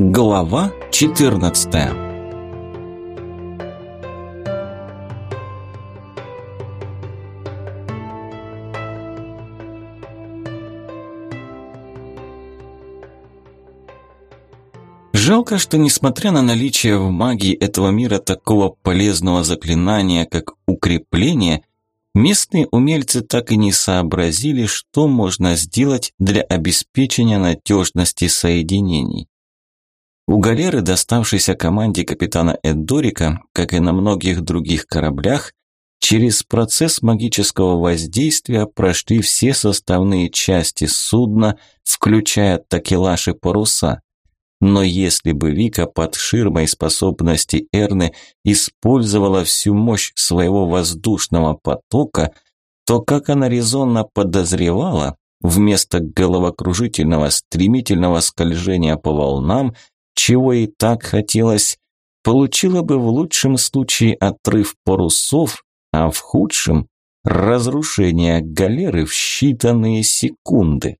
Глава 14 Жалко, что несмотря на наличие в магии этого мира такого полезного заклинания, как укрепление, местные умельцы так и не сообразили, что можно сделать для обеспечения надежности соединений. У галеры, доставшейся команде капитана Эддорика, как и на многих других кораблях, через процесс магического воздействия прошли все составные части судна, включая такелаж и паруса. Но если бы Вика под ширмой способности Эрны использовала всю мощь своего воздушного потока, то, как она резонно подозревала, вместо головокружительного стремительного скольжения по волнам – чего и так хотелось, получила бы в лучшем случае отрыв парусов, а в худшем – разрушение галеры в считанные секунды.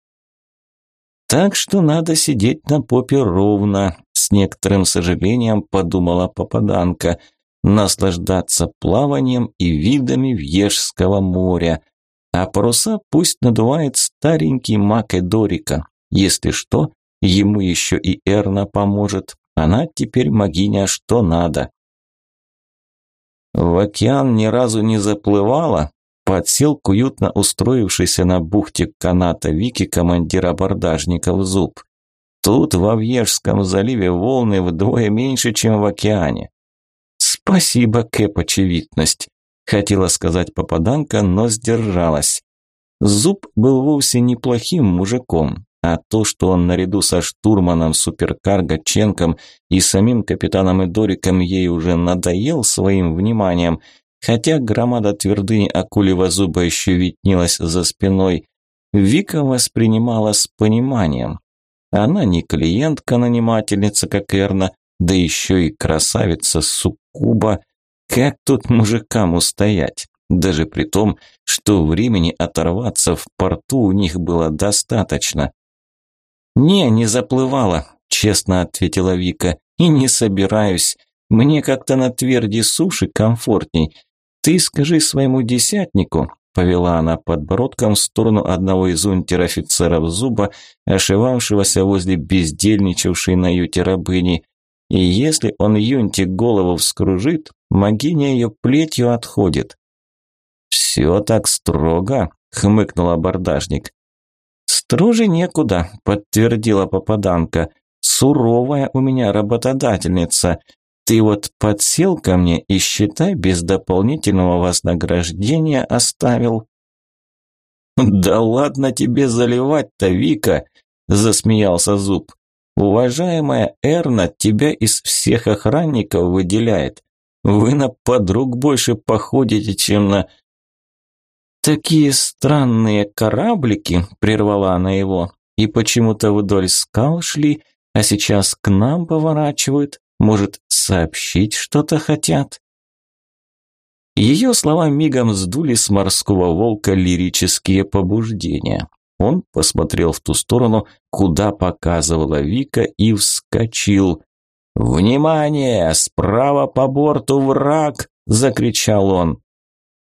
Так что надо сидеть на попе ровно, с некоторым сожалением подумала попаданка, наслаждаться плаванием и видами Вьежского моря, а паруса пусть надувает старенький Македорика, если что, Ему еще и Эрна поможет. Она теперь могиня что надо. В океан ни разу не заплывала. Подсел к уютно устроившийся на бухте каната Вики командир абордажников Зуб. Тут во Вьежском заливе волны вдвое меньше, чем в океане. Спасибо, Кэп, очевидность. Хотела сказать попаданка, но сдержалась. Зуб был вовсе неплохим мужиком, а то, что он наряду со штурманом суперкарго Ченком и самим капитаном Эдориком ей уже надоел своим вниманием, хотя громада твердыни Акулева зуба еще виднелась за спиной, Вика воспринимала с пониманием. Она не клиентка-нанимательница, как Эрна, да еще и красавица Суккуба. Как тут мужикам устоять? Даже при том, что времени оторваться в порту у них было достаточно. «Не, не заплывала», – честно ответила Вика. «И не собираюсь. Мне как-то на тверди суши комфортней. Ты скажи своему десятнику», – повела она подбородком в сторону одного из унтер-офицеров Зуба, ошивавшегося возле бездельничавшей на юте рабыни. «И если он юнте голову вскружит, могиня ее плетью отходит». «Все так строго», – хмыкнул абордажник. «Строже некуда», – подтвердила попаданка. «Суровая у меня работодательница. Ты вот подсел ко мне и, считай, без дополнительного вознаграждения оставил». «Да ладно тебе заливать-то, Вика!» – засмеялся Зуб. «Уважаемая Эрна тебя из всех охранников выделяет. Вы на подруг больше походите, чем на «Такие странные кораблики», – прервала она его, – «и почему-то вдоль скал шли, а сейчас к нам поворачивают. Может, сообщить что-то хотят?» Ее слова мигом сдули с морского волка лирические побуждения. Он посмотрел в ту сторону, куда показывала Вика, и вскочил. «Внимание! Справа по борту враг!» – закричал он.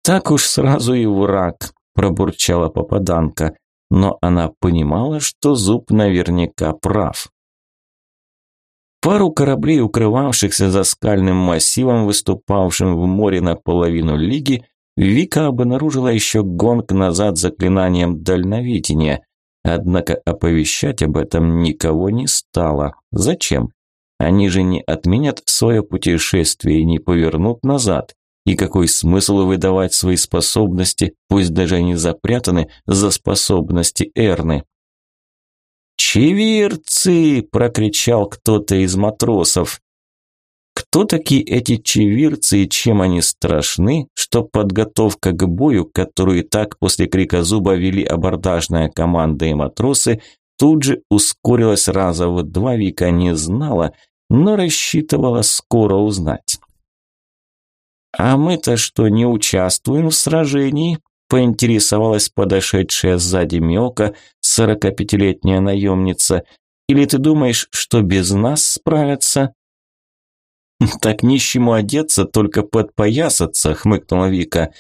«Так уж сразу и враг», – пробурчала попаданка, но она понимала, что зуб наверняка прав. Пару кораблей, укрывавшихся за скальным массивом, выступавшим в море наполовину лиги, Вика обнаружила еще гонг назад заклинанием дальновидения. Однако оповещать об этом никого не стало. Зачем? Они же не отменят свое путешествие и не повернут назад. И какой смысл выдавать свои способности, пусть даже они запрятаны за способности Эрны? «Чевирцы!» – прокричал кто-то из матросов. Кто такие эти чевирцы и чем они страшны, что подготовка к бою, которую и так после крика зуба вели абордажная команда и матросы, тут же ускорилась раза в два века не знала, но рассчитывала скоро узнать. «А мы-то что, не участвуем в сражении?» – поинтересовалась подошедшая сзади Миока, сорокапятилетняя наемница. Или ты думаешь, что без нас справятся?» «Так нищему одеться, только подпоясаться», – хмыкнула Вика.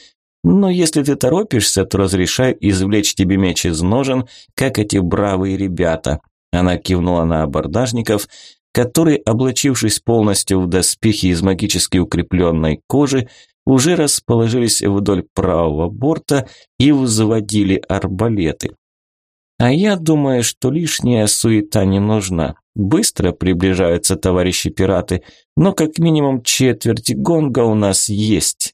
«Но если ты торопишься, то разрешай извлечь тебе меч из ножен, как эти бравые ребята». Она кивнула на абордажников, которые, облачившись полностью в доспехи из магически укрепленной кожи, уже расположились вдоль правого борта и взводили арбалеты. А я думаю, что лишняя суета не нужна. Быстро приближаются товарищи пираты, но как минимум четверть гонга у нас есть.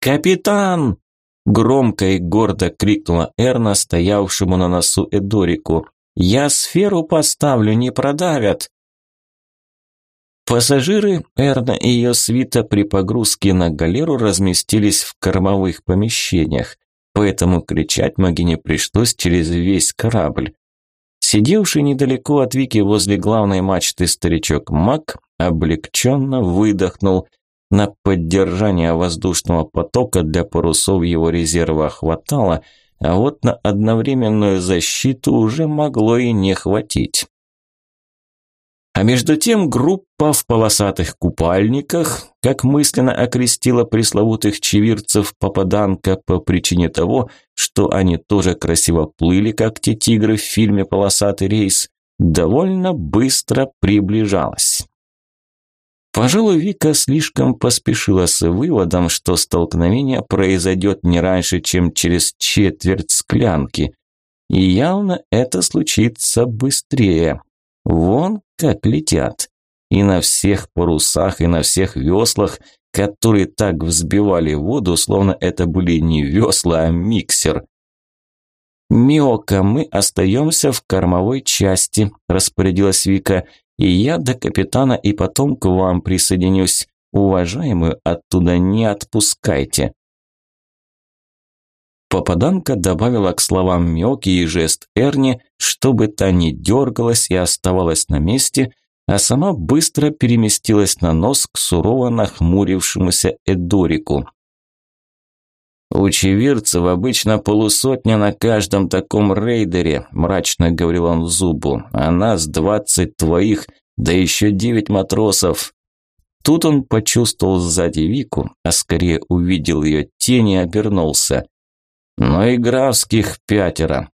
«Капитан!» – громко и гордо крикнула Эрна, стоявшему на носу Эдорику. «Я сферу поставлю, не продавят!» Пассажиры, Эрна и ее свита при погрузке на галеру разместились в кормовых помещениях поэтому кричать Магине пришлось через весь корабль. Сидевший недалеко от Вики возле главной мачты старичок Мак облегченно выдохнул. На поддержание воздушного потока для парусов его резерва хватало, а вот на одновременную защиту уже могло и не хватить. А между тем группа в полосатых купальниках, как мысленно окрестила пресловутых чевирцев попаданка по причине того, что они тоже красиво плыли, как те тигры в фильме «Полосатый рейс», довольно быстро приближалась. Пожалуй, Вика слишком поспешила с выводом, что столкновение произойдет не раньше, чем через четверть склянки. И явно это случится быстрее. Вон как летят. И на всех парусах, и на всех веслах, которые так взбивали воду, словно это были не весла, а миксер. «Миока, мы остаемся в кормовой части», – распорядилась Вика. «И я до капитана и потом к вам присоединюсь. Уважаемую оттуда не отпускайте». Попаданка добавила к словам Мёки и жест Эрни, чтобы та не дергалась и оставалась на месте, а сама быстро переместилась на нос к сурово нахмурившемуся Эдорику. «У обычно полусотня на каждом таком рейдере», – мрачно говорил он зубу, – «а нас двадцать твоих, да еще девять матросов». Тут он почувствовал сзади Вику, а скорее увидел ее тень и обернулся но и графских пятеро.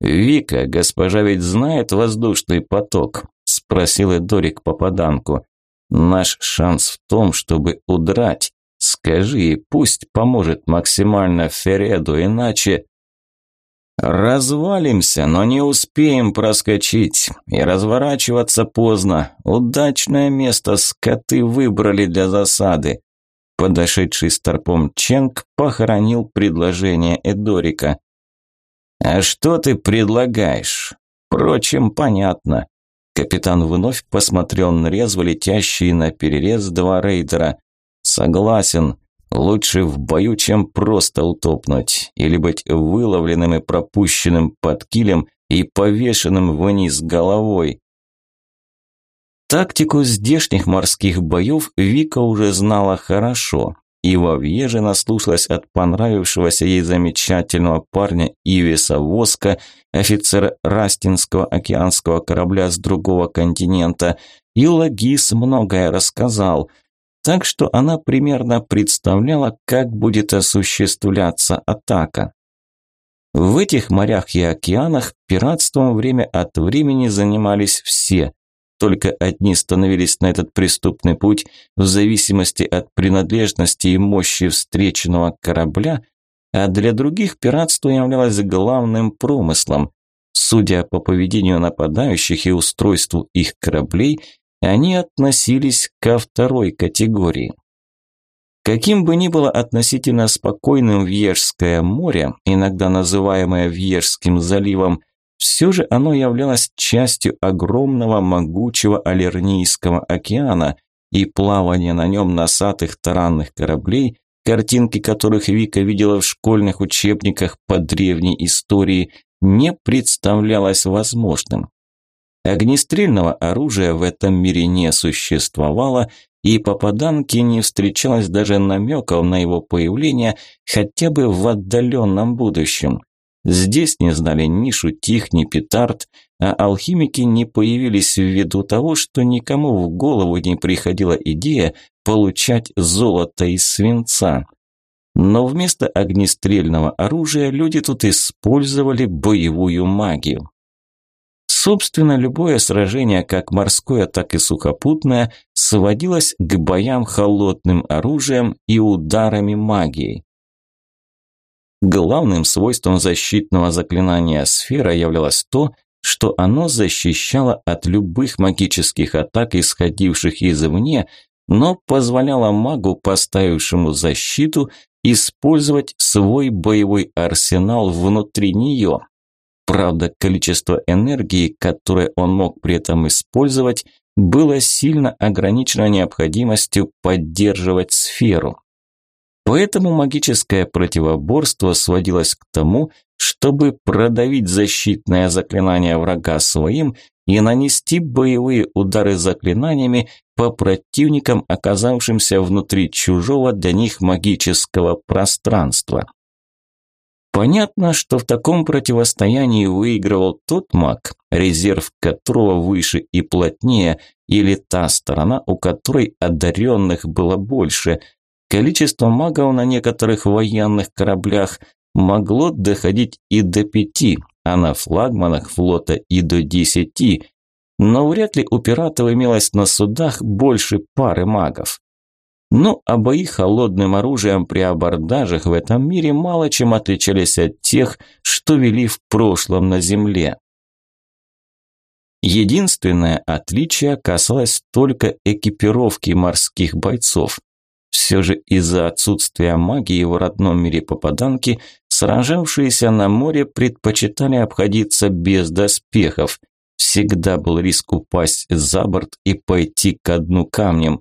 «Вика, госпожа ведь знает воздушный поток?» – спросил Эдорик попаданку. «Наш шанс в том, чтобы удрать. Скажи пусть поможет максимально Фереду, иначе...» «Развалимся, но не успеем проскочить. И разворачиваться поздно. Удачное место скоты выбрали для засады. Подошедший старпом Ченг похоронил предложение Эдорика. «А что ты предлагаешь?» «Впрочем, понятно». Капитан вновь посмотрел на резво летящие на перерез два рейдера. «Согласен. Лучше в бою, чем просто утопнуть. Или быть выловленным и пропущенным под килем и повешенным вниз головой. Тактику здешних морских боев Вика уже знала хорошо, и во Вьеже наслушалась от понравившегося ей замечательного парня Ивиса Воска, офицера Растинского океанского корабля с другого континента, и Лагис многое рассказал, так что она примерно представляла, как будет осуществляться атака. В этих морях и океанах пиратством время от времени занимались все – только одни становились на этот преступный путь в зависимости от принадлежности и мощи встреченного корабля, а для других пиратство являлось главным промыслом. Судя по поведению нападающих и устройству их кораблей, они относились ко второй категории. Каким бы ни было относительно спокойным Вьежское море, иногда называемое Вьежским заливом, все же оно являлось частью огромного могучего Алернийского океана, и плавание на нем носатых таранных кораблей, картинки которых Вика видела в школьных учебниках по древней истории, не представлялось возможным. Огнестрельного оружия в этом мире не существовало, и попаданке не встречалось даже намеков на его появление хотя бы в отдаленном будущем. Здесь не знали ни шутих, ни петард, а алхимики не появились ввиду того, что никому в голову не приходила идея получать золото из свинца. Но вместо огнестрельного оружия люди тут использовали боевую магию. Собственно, любое сражение, как морское, так и сухопутное, сводилось к боям холодным оружием и ударами магией. Главным свойством защитного заклинания сфера являлось то, что оно защищало от любых магических атак, исходивших извне, но позволяло магу, поставившему защиту, использовать свой боевой арсенал внутри нее. Правда, количество энергии, которое он мог при этом использовать, было сильно ограничено необходимостью поддерживать сферу. Поэтому магическое противоборство сводилось к тому, чтобы продавить защитное заклинание врага своим и нанести боевые удары заклинаниями по противникам, оказавшимся внутри чужого для них магического пространства. Понятно, что в таком противостоянии выигрывал тот маг, резерв которого выше и плотнее, или та сторона, у которой одаренных было больше – Количество магов на некоторых военных кораблях могло доходить и до пяти, а на флагманах флота и до десяти, но вряд ли у пиратов имелось на судах больше пары магов. Ну, а бои холодным оружием при абордажах в этом мире мало чем отличались от тех, что вели в прошлом на Земле. Единственное отличие касалось только экипировки морских бойцов. Все же из-за отсутствия магии в родном мире попаданки, сражавшиеся на море предпочитали обходиться без доспехов. Всегда был риск упасть за борт и пойти ко дну камнем.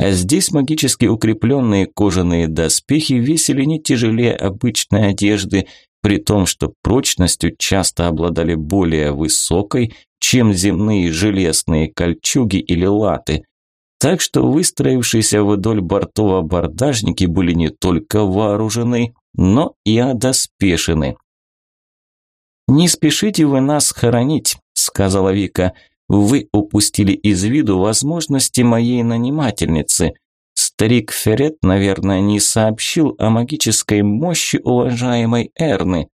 Здесь магически укрепленные кожаные доспехи весили не тяжелее обычной одежды, при том, что прочностью часто обладали более высокой, чем земные железные кольчуги или латы. Так что выстроившиеся вдоль бортов абордажники были не только вооружены, но и одоспешены. «Не спешите вы нас хоронить», – сказала Вика. «Вы упустили из виду возможности моей нанимательницы. Старик Ферет, наверное, не сообщил о магической мощи уважаемой Эрны».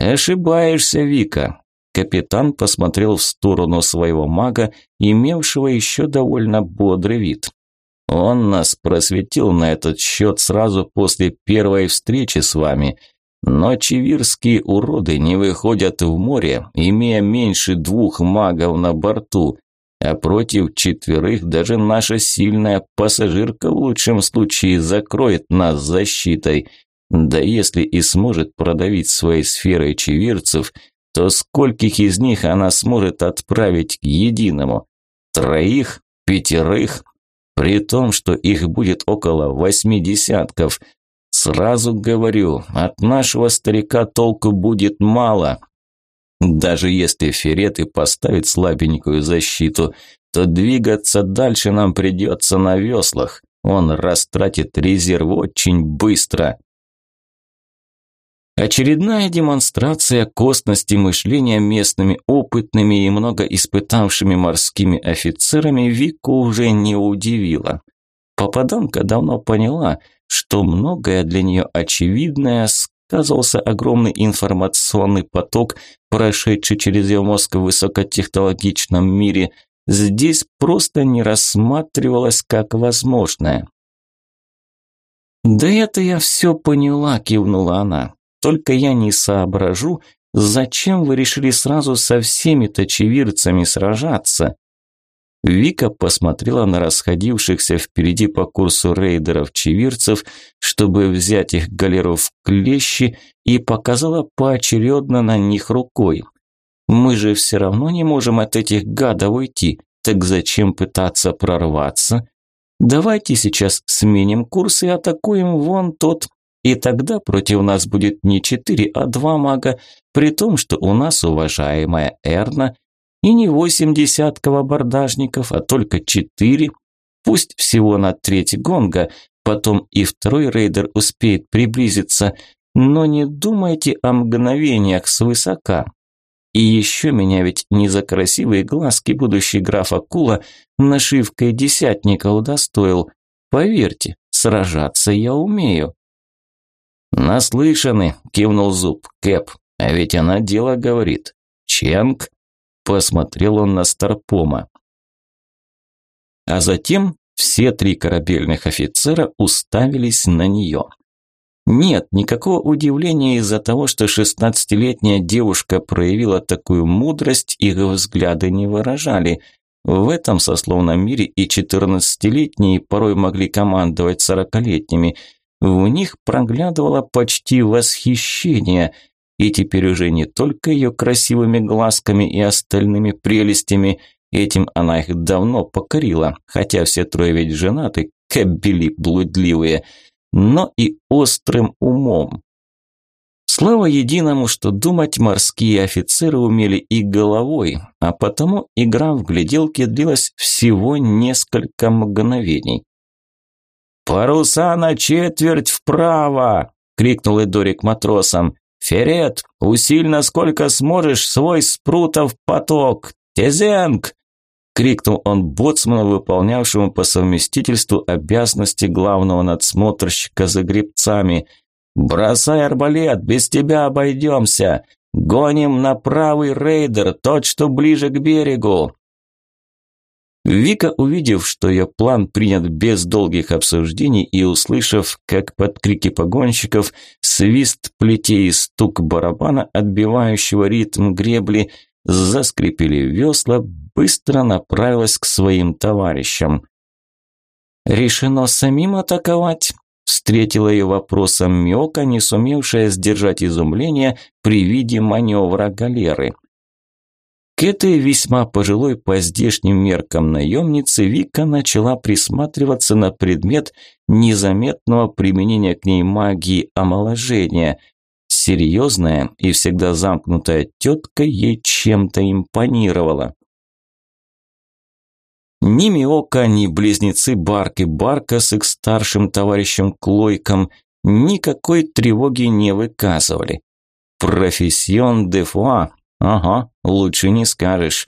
«Ошибаешься, Вика. Капитан посмотрел в сторону своего мага, имевшего еще довольно бодрый вид. Он нас просветил на этот счет сразу после первой встречи с вами. Но чевирские уроды не выходят в море, имея меньше двух магов на борту, а против четверых даже наша сильная пассажирка в лучшем случае закроет нас защитой. Да если и сможет продавить своей сферой чевирцев – то скольких из них она сможет отправить к единому? Троих? Пятерых? При том, что их будет около восьми десятков. Сразу говорю, от нашего старика толку будет мало. Даже если Ферет и поставит слабенькую защиту, то двигаться дальше нам придется на веслах. Он растратит резерв очень быстро. Очередная демонстрация костности мышления местными опытными и много испытавшими морскими офицерами Вику уже не удивила. Попаданка давно поняла, что многое для нее очевидное сказывался огромный информационный поток, прошедший через ее мозг в высокотехнологичном мире, здесь просто не рассматривалось как возможное. «Да это я все поняла», – кивнула она. Только я не соображу, зачем вы решили сразу со всеми точевирцами сражаться?» Вика посмотрела на расходившихся впереди по курсу рейдеров-чевирцев, чтобы взять их галеру в клещи, и показала поочередно на них рукой. «Мы же все равно не можем от этих гадов уйти, так зачем пытаться прорваться? Давайте сейчас сменим курс и атакуем вон тот и тогда против нас будет не четыре, а два мага, при том, что у нас уважаемая Эрна, и не восемь десятков абордажников, а только четыре. Пусть всего на треть гонга, потом и второй рейдер успеет приблизиться. но не думайте о мгновениях свысока. И еще меня ведь не за красивые глазки будущий граф Акула нашивкой десятника удостоил. Поверьте, сражаться я умею. «Наслышаны», – кивнул Зуб. «Кэп, а ведь она дело говорит. Ченг?» Посмотрел он на Старпома. А затем все три корабельных офицера уставились на нее. Нет, никакого удивления из-за того, что шестнадцатилетняя девушка проявила такую мудрость, их взгляды не выражали. В этом сословном мире и четырнадцатилетние порой могли командовать сорокалетними. В них проглядывало почти восхищение, и теперь уже не только ее красивыми глазками и остальными прелестями, этим она их давно покорила, хотя все трое ведь женаты, кобели блудливые – но и острым умом. Слава единому, что думать морские офицеры умели и головой, а потому игра в гляделки длилась всего несколько мгновений. «Паруса на четверть вправо!» – крикнул Эдорик матросам. «Ферет, усиль насколько сможешь свой спрутов поток! Тезенг, крикнул он боцману, выполнявшему по совместительству обязанности главного надсмотрщика за гребцами. «Бросай арбалет, без тебя обойдемся! Гоним на правый рейдер, тот, что ближе к берегу!» Вика, увидев, что ее план принят без долгих обсуждений и услышав, как под крики погонщиков, свист плетей и стук барабана, отбивающего ритм гребли, заскрипели весла, быстро направилась к своим товарищам. «Решено самим атаковать?» – встретила ее вопросом Миока, не сумевшая сдержать изумление при виде маневра галеры. К этой весьма пожилой по здешним меркам наемнице Вика начала присматриваться на предмет незаметного применения к ней магии омоложения – Серьезная и всегда замкнутая тетка ей чем-то импонировала. Ни Миока, ни близнецы Барк и Барка с их старшим товарищем Клойком никакой тревоги не выказывали. Профессион де фуа, ага, лучше не скажешь.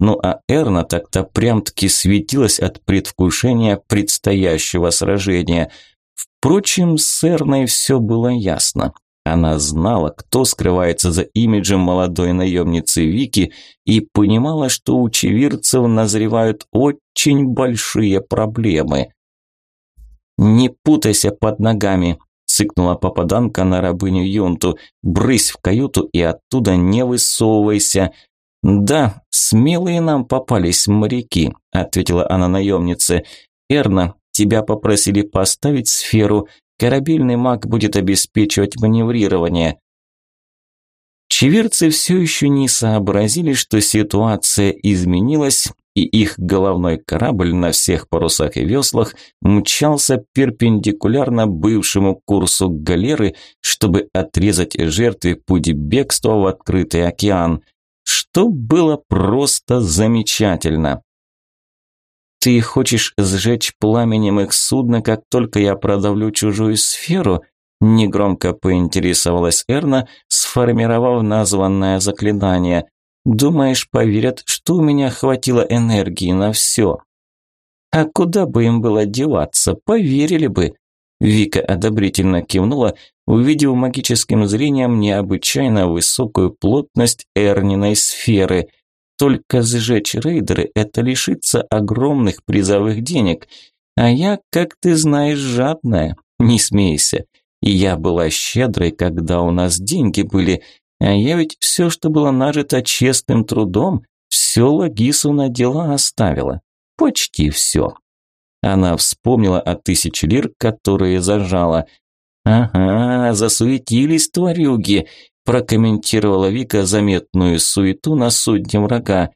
Ну а Эрна так-то прям-таки светилась от предвкушения предстоящего сражения. Впрочем, с Эрной все было ясно. Она знала, кто скрывается за имиджем молодой наемницы Вики и понимала, что у чевирцев назревают очень большие проблемы. «Не путайся под ногами», – цыкнула попаданка на рабыню Юнту. «Брысь в каюту и оттуда не высовывайся». «Да, смелые нам попались моряки», – ответила она наемнице. «Эрна, тебя попросили поставить сферу. Корабельный маг будет обеспечивать маневрирование. Чеверцы все еще не сообразили, что ситуация изменилась, и их головной корабль на всех парусах и веслах мчался перпендикулярно бывшему курсу галеры, чтобы отрезать жертве путь бегства в открытый океан, что было просто замечательно. «Ты хочешь сжечь пламенем их судно, как только я продавлю чужую сферу?» Негромко поинтересовалась Эрна, сформировав названное заклинание. «Думаешь, поверят, что у меня хватило энергии на все?» «А куда бы им было деваться? Поверили бы!» Вика одобрительно кивнула, увидев магическим зрением необычайно высокую плотность Эрниной сферы – только сжечь рейдеры – это лишиться огромных призовых денег. А я, как ты знаешь, жадная. Не смейся. И я была щедрой, когда у нас деньги были. А я ведь все, что было нажито честным трудом, все Лагису на дела оставила. Почти все. Она вспомнила о тысяче лир, которые зажала. Ага, засуетились тварюги прокомментировала Вика заметную суету на судне врага.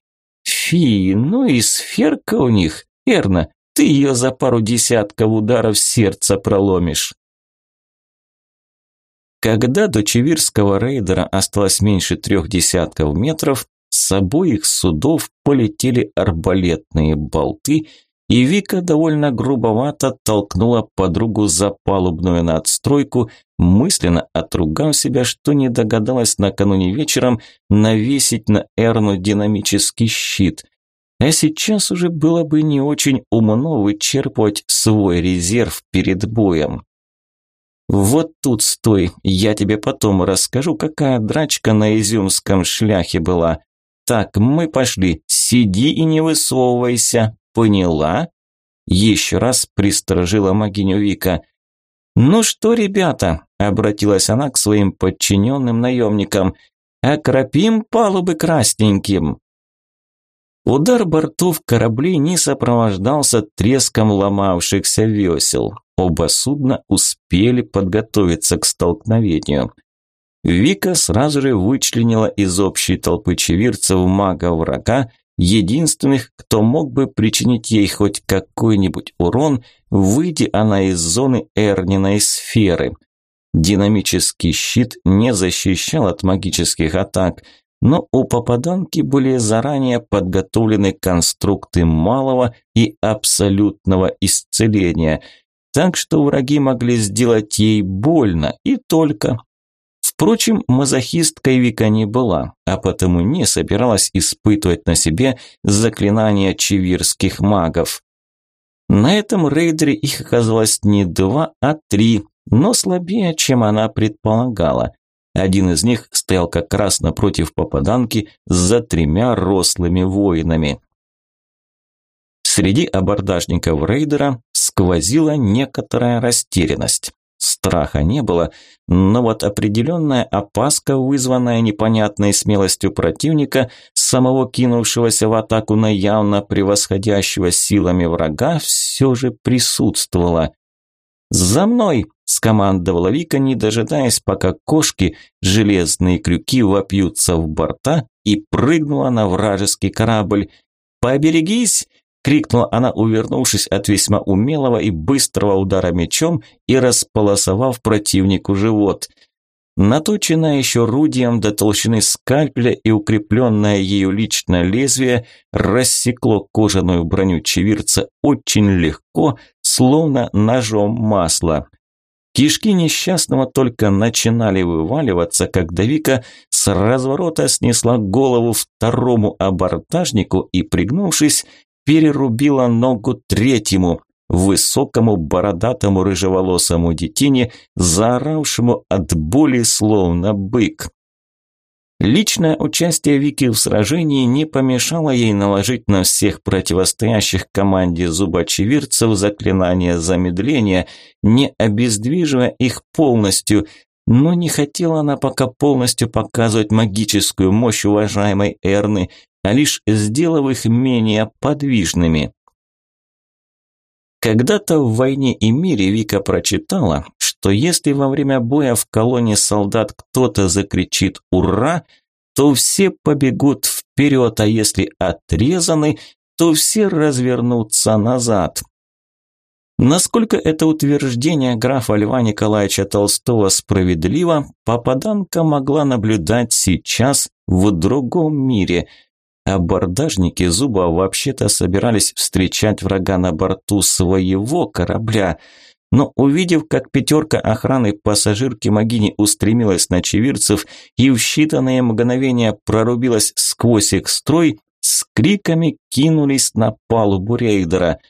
Фи, ну и сферка у них. Верно, ты ее за пару десятков ударов сердца проломишь. Когда до Чевирского рейдера осталось меньше трех десятков метров, с обоих судов полетели арбалетные болты, и Вика довольно грубовато толкнула подругу за палубную надстройку, мысленно отругав себя, что не догадалась накануне вечером навесить на Эрну динамический щит. А сейчас уже было бы не очень умно вычерпывать свой резерв перед боем. «Вот тут стой, я тебе потом расскажу, какая драчка на изюмском шляхе была. Так, мы пошли, сиди и не высовывайся, поняла?» Еще раз пристражила могиню Вика. «Ну что, ребята?» – обратилась она к своим подчиненным наемникам. «Окропим палубы красненьким!» Удар бортов кораблей не сопровождался треском ломавшихся весел. Оба судна успели подготовиться к столкновению. Вика сразу же вычленила из общей толпы чевирцев мага врага, единственных, кто мог бы причинить ей хоть какой-нибудь урон, выйдя она из зоны Эрниной сферы. Динамический щит не защищал от магических атак – но у попаданки были заранее подготовлены конструкты малого и абсолютного исцеления, так что враги могли сделать ей больно и только. Впрочем, мазохисткой Вика не была, а потому не собиралась испытывать на себе заклинания чевирских магов. На этом рейдере их оказалось не два, а три, но слабее, чем она предполагала. Один из них стоял как раз напротив попаданки за тремя рослыми воинами. Среди абордажников рейдера сквозила некоторая растерянность. Страха не было, но вот определенная опаска, вызванная непонятной смелостью противника, самого кинувшегося в атаку на явно превосходящего силами врага, все же присутствовала. «За мной!» – скомандовала Вика, не дожидаясь, пока кошки, железные крюки вопьются в борта, и прыгнула на вражеский корабль. «Поберегись!» – крикнула она, увернувшись от весьма умелого и быстрого удара мечом и располосовав противнику живот – Наточенное еще рудием до толщины скальпеля и укрепленное ею личное лезвие рассекло кожаную броню чевирца очень легко, словно ножом масла. Кишки несчастного только начинали вываливаться, когда Вика с разворота снесла голову второму абордажнику и, пригнувшись, перерубила ногу третьему, высокому бородатому рыжеволосому детине, заоравшему от боли словно бык. Личное участие Вики в сражении не помешало ей наложить на всех противостоящих команде зубочевирцев заклинание замедления, не обездвиживая их полностью, но не хотела она пока полностью показывать магическую мощь уважаемой Эрны, а лишь сделав их менее подвижными. Когда-то в «Войне и мире» Вика прочитала, что если во время боя в колонне солдат кто-то закричит «Ура!», то все побегут вперед, а если отрезаны, то все развернутся назад. Насколько это утверждение графа Льва Николаевича Толстого справедливо, попаданка могла наблюдать сейчас в другом мире – Абордажники Зуба вообще-то собирались встречать врага на борту своего корабля, но увидев, как пятерка охраны пассажирки Магини устремилась на чевирцев и в считанные мгновения прорубилась сквозь их строй, с криками кинулись на палубу рейдера –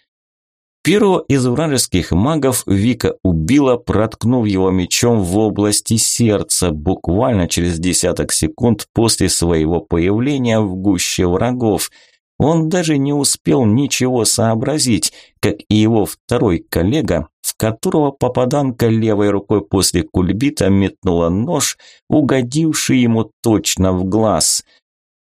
Первого из вражеских магов Вика убила, проткнув его мечом в области сердца, буквально через десяток секунд после своего появления в гуще врагов. Он даже не успел ничего сообразить, как и его второй коллега, в которого попаданка левой рукой после кульбита метнула нож, угодивший ему точно в глаз –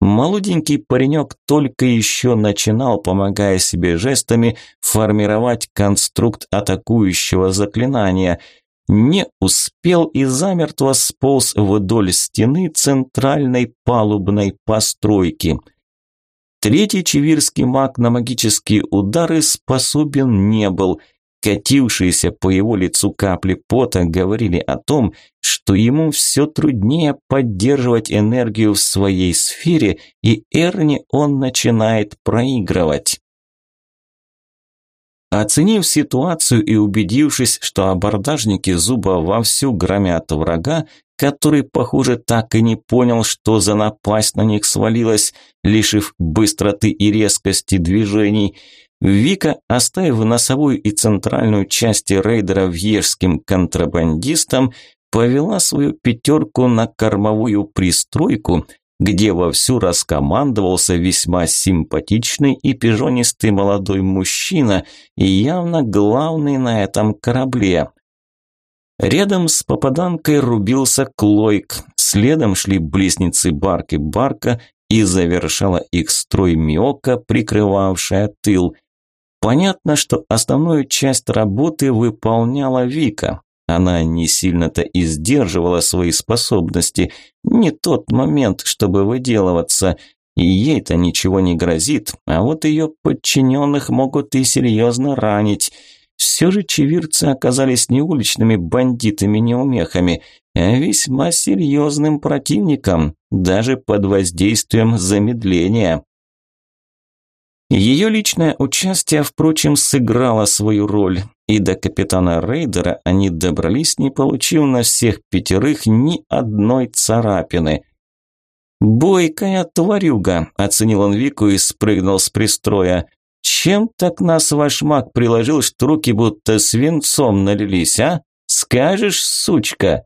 Молоденький паренек только еще начинал, помогая себе жестами, формировать конструкт атакующего заклинания. Не успел и замертво сполз вдоль стены центральной палубной постройки. Третий чевирский маг на магические удары способен не был – Катившиеся по его лицу капли пота говорили о том, что ему все труднее поддерживать энергию в своей сфере, и Эрни он начинает проигрывать. Оценив ситуацию и убедившись, что абордажники зуба вовсю громят врага, который, похоже, так и не понял, что за напасть на них свалилась, лишив быстроты и резкости движений, Вика, оставив носовую и центральную части рейдера вьежским контрабандистам, повела свою пятерку на кормовую пристройку, где вовсю раскомандовался весьма симпатичный и пижонистый молодой мужчина, и явно главный на этом корабле. Рядом с попаданкой рубился Клойк, следом шли близнецы Барк и Барка, и завершала их строй Миока, прикрывавшая тыл. Понятно, что основную часть работы выполняла Вика. Она не сильно-то и сдерживала свои способности. Не тот момент, чтобы выделываться. И ей-то ничего не грозит, а вот ее подчиненных могут и серьезно ранить. Все же чевирцы оказались не уличными бандитами-неумехами, а весьма серьезным противником, даже под воздействием замедления. Ее личное участие, впрочем, сыграло свою роль, и до капитана Рейдера они добрались, не получив на всех пятерых ни одной царапины. «Бойкая тварюга», – оценил он Вику и спрыгнул с пристроя. «Чем так нас ваш маг приложил, что руки будто свинцом налились, а? Скажешь, сучка?»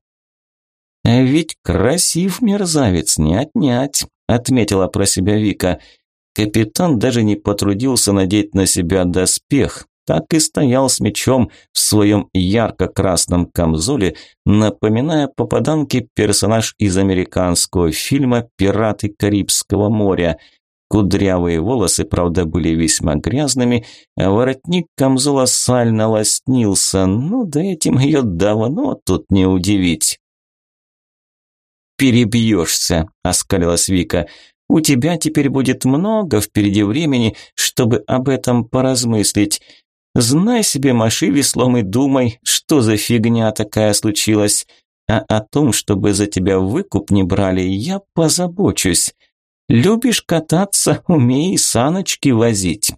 «А ведь красив мерзавец, не отнять», – отметила про себя Вика. Капитан даже не потрудился надеть на себя доспех, так и стоял с мечом в своем ярко-красном камзоле, напоминая попаданке персонаж из американского фильма «Пираты Карибского моря». Кудрявые волосы, правда, были весьма грязными, а воротник камзола сально лоснился, ну да этим ее давно тут не удивить. «Перебьешься», – оскалилась Вика. У тебя теперь будет много впереди времени, чтобы об этом поразмыслить. Знай себе, маши веслом и думай, что за фигня такая случилась. А о том, чтобы за тебя выкуп не брали, я позабочусь. Любишь кататься, умей саночки возить».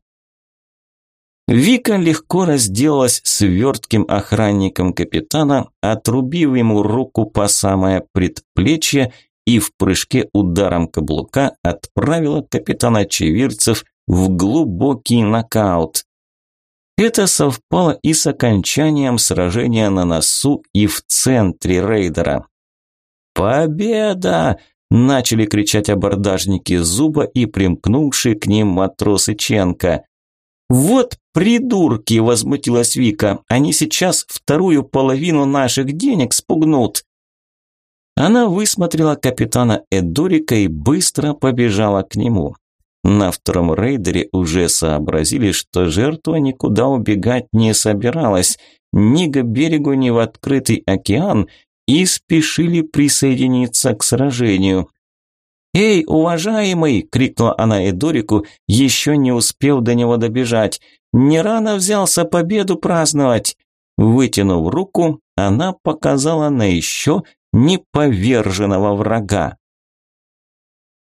Вика легко разделалась с вертким охранником капитана, отрубив ему руку по самое предплечье и в прыжке ударом каблука отправила капитана Чевирцев в глубокий нокаут. Это совпало и с окончанием сражения на носу и в центре рейдера. «Победа!» – начали кричать абордажники Зуба и примкнувшие к ним матросы Ченка. «Вот придурки!» – возмутилась Вика. «Они сейчас вторую половину наших денег спугнут!» Она высмотрела капитана Эдурика и быстро побежала к нему. На втором рейдере уже сообразили, что жертва никуда убегать не собиралась, ни к берегу, ни в открытый океан, и спешили присоединиться к сражению. «Эй, уважаемый!» – крикнула она Эдорику, еще не успев до него добежать. «Не рано взялся победу праздновать!» Вытянув руку, она показала на еще неповерженного врага.